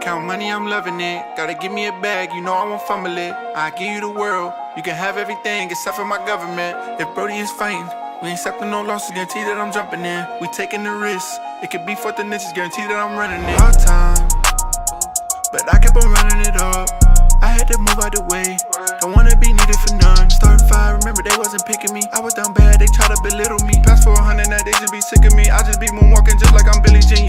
Count money, I'm loving it. Gotta give me a bag, you know I won't fumble it. I give you the world, you can have everything except for my government. If Brody is fighting, we ain't accepting no losses, guarantee that I'm jumping in. We taking the risk, it could be fourth and inches, guarantee that I'm running it. Hard time, but I kept on running it up. I had to move out the way, don't wanna be needed for none. Starting five, remember they wasn't picking me. I was down bad, they try to belittle me. For a hundred, now they just be sick of me. I just be moonwalking just like I'm Billie Jean,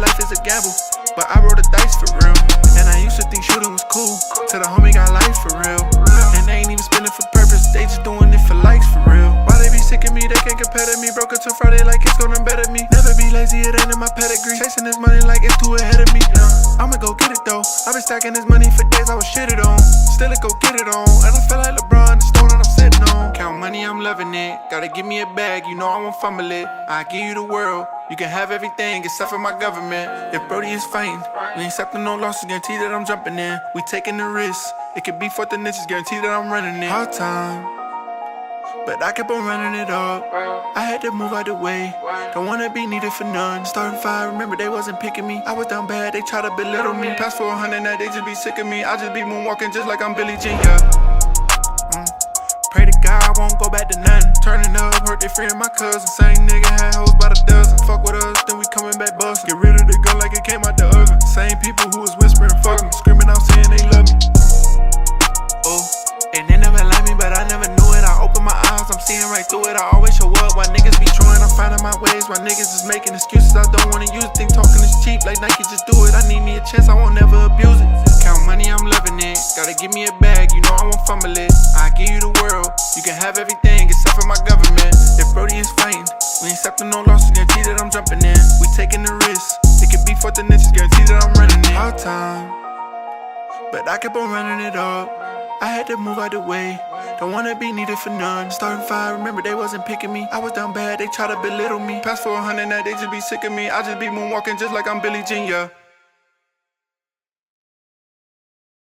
life is a gamble, but I roll the dice for real. And I used to think shooting was cool, till the homie got life for real. And they ain't even spending for purpose, they just doing it for likes for real. Why they be sick of me, they can't compare to me. Broke until Friday like it's gonna better me. Never be lazy, it ain't in my pedigree. Chasing this money like it's too ahead of me. I'ma go get it though. i been stacking this money for days, I was shitted on. Still it go get it on. And I feel like LeBron, the stone that I'm sitting on. Count money, I'm loving it. Gotta give me a bag, you know I won't fumble it. I give you the world. You can have everything except for my government. If Brody is fighting, we ain't accepting no losses, guarantee that I'm jumping in. We taking the risk. It could be fourth and inches, guarantee that I'm running it. Hard time. But I kept on running it up. I had to move out the way. Don't wanna be needed for none. Starting five, remember they wasn't picking me. I was down bad, they try to belittle me. Pass for a hundred, now they just be sick of me. I just be moonwalking just like I'm Billie Jean, yeah. Pray to God I won't go back to nothing. Turning up, hurt they friend my cousin. Same nigga had hoes by the dozen. Fuck with us, then we coming back bustin'. Get rid of the gun like it came out the oven. Same people who was whispering, fuck me. Screaming out saying they love me. Oh, and they never like me, but I never knew it. I open my eyes, I'm seeing right through it. I always show up while niggas be trying. I'm finding my ways while niggas is making excuses. I don't wanna use it. Think talking is cheap, like Nike, just do it. I need me a chance, I won't never abuse it. Money, I'm loving it. Gotta give me a bag, you know I won't fumble it. I give you the world, you can have everything except for my government. If Brody is fighting, we ain't accepting no losses, guarantee that I'm jumping in. We taking the risk, it could be fourth and inches, guarantee that I'm running it. Hard time, but I kept on running it up. I had to move out the way. Don't wanna be needed for none. Starting five, remember they wasn't picking me. I was down bad, they tried to belittle me. Pass for a hundred, now they just be sick of me. I just be moonwalking just like I'm Billie Jean, yeah.